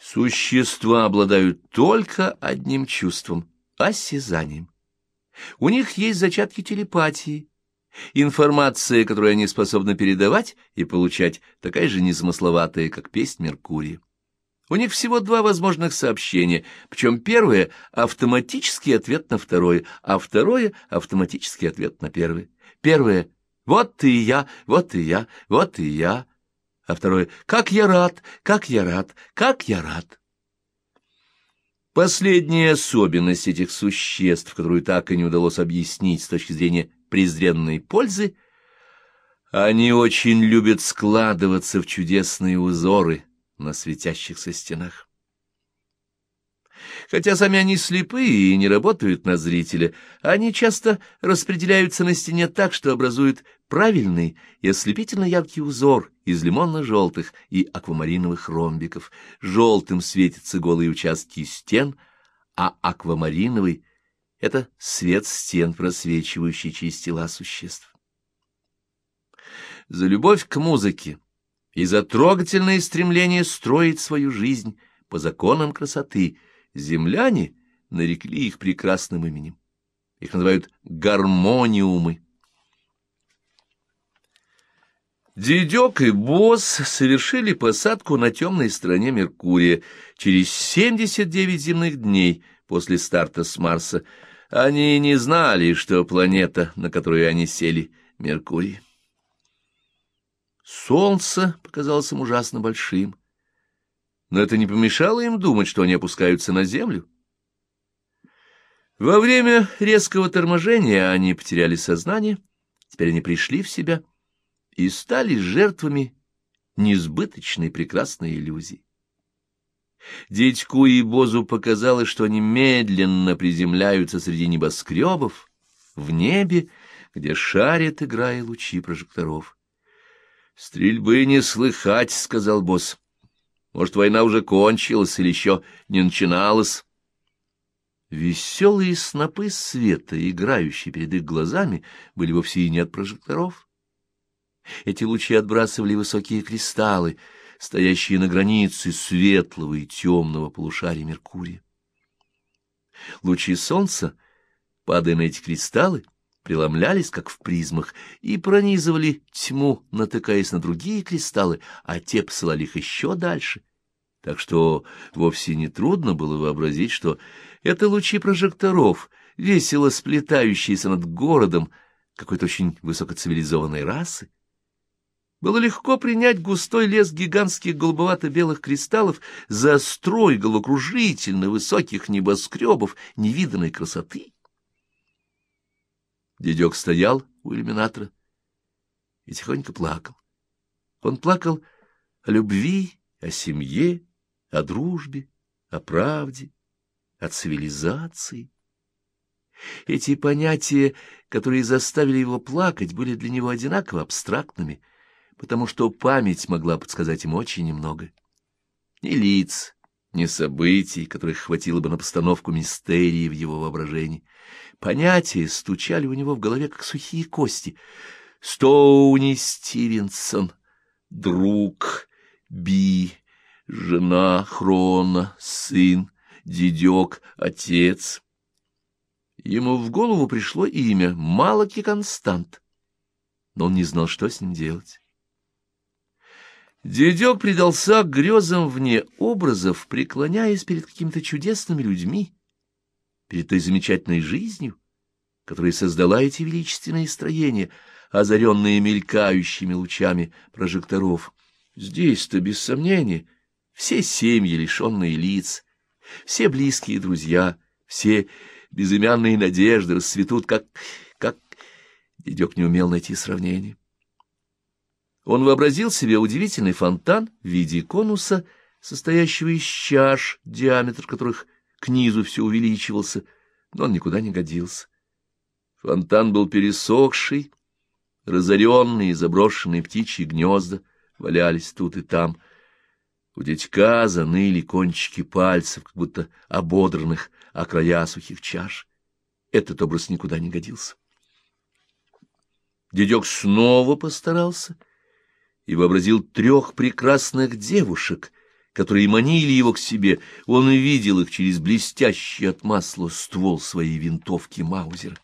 Существа обладают только одним чувством — осязанием. У них есть зачатки телепатии. Информация, которую они способны передавать и получать, такая же незамысловатая, как песнь Меркурия. У них всего два возможных сообщения, причем первое — автоматический ответ на второе, а второе — автоматический ответ на первое. Первое — «Вот и я, вот и я, вот и я», а второе — «Как я рад, как я рад, как я рад». Последняя особенность этих существ, которую так и не удалось объяснить с точки зрения презренной пользы, они очень любят складываться в чудесные узоры на светящихся стенах. Хотя сами они слепые и не работают на зрителя, они часто распределяются на стене так, что образуют правильный и ослепительно яркий узор из лимонно-желтых и аквамариновых ромбиков. Желтым светятся голые участки стен, а аквамариновый — это свет стен, просвечивающий через тела существ. За любовь к музыке и за трогательное стремление строить свою жизнь по законам красоты земляне нарекли их прекрасным именем. Их называют гармониумы. Дедек и Босс совершили посадку на темной стороне Меркурия через 79 земных дней после старта с Марса. Они не знали, что планета, на которую они сели, — Меркурий. Солнце показалось им ужасно большим, но это не помешало им думать, что они опускаются на Землю. Во время резкого торможения они потеряли сознание, теперь они пришли в себя — и стали жертвами несбыточной прекрасной иллюзии. Дядьку и Бозу показалось, что они медленно приземляются среди небоскребов, в небе, где шарят, играя лучи прожекторов. — Стрельбы не слыхать, — сказал босс. — Может, война уже кончилась или еще не начиналась? Веселые снопы света, играющие перед их глазами, были вовсе и не от прожекторов. Эти лучи отбрасывали высокие кристаллы, стоящие на границе светлого и темного полушария Меркурия. Лучи солнца, падая на эти кристаллы, преломлялись, как в призмах, и пронизывали тьму, натыкаясь на другие кристаллы, а те посылали их еще дальше. Так что вовсе не трудно было вообразить, что это лучи прожекторов, весело сплетающиеся над городом какой-то очень высокоцивилизованной расы. Было легко принять густой лес гигантских голубовато-белых кристаллов за строй головокружительно высоких небоскребов невиданной красоты. Дедек стоял у иллюминатора и тихонько плакал. Он плакал о любви, о семье, о дружбе, о правде, о цивилизации. Эти понятия, которые заставили его плакать, были для него одинаково абстрактными — потому что память могла подсказать ему очень немного. Ни лиц, ни событий, которых хватило бы на постановку мистерии в его воображении. Понятия стучали у него в голове, как сухие кости. Стоуни Стивенсон, друг, Би, жена Хрона, сын, дедек, отец. Ему в голову пришло имя Малаки Констант, но он не знал, что с ним делать. Дедек предался грезам вне образов, преклоняясь перед какими-то чудесными людьми, перед той замечательной жизнью, которая создала эти величественные строения, озаренные мелькающими лучами прожекторов. Здесь-то, без сомнения, все семьи, лишенные лиц, все близкие друзья, все безымянные надежды расцветут, как... как... Дедек не умел найти сравнение. Он вообразил себе удивительный фонтан в виде конуса, состоящего из чаш, диаметр которых к низу все увеличивался, но он никуда не годился. Фонтан был пересохший, разоренные заброшенные птичьи гнезда валялись тут и там. У дядька заныли кончики пальцев, как будто ободранных, о края сухих чаш. Этот образ никуда не годился. Дедек снова постарался — и вообразил трех прекрасных девушек, которые манили его к себе, он видел их через блестящий от масла ствол своей винтовки Маузера.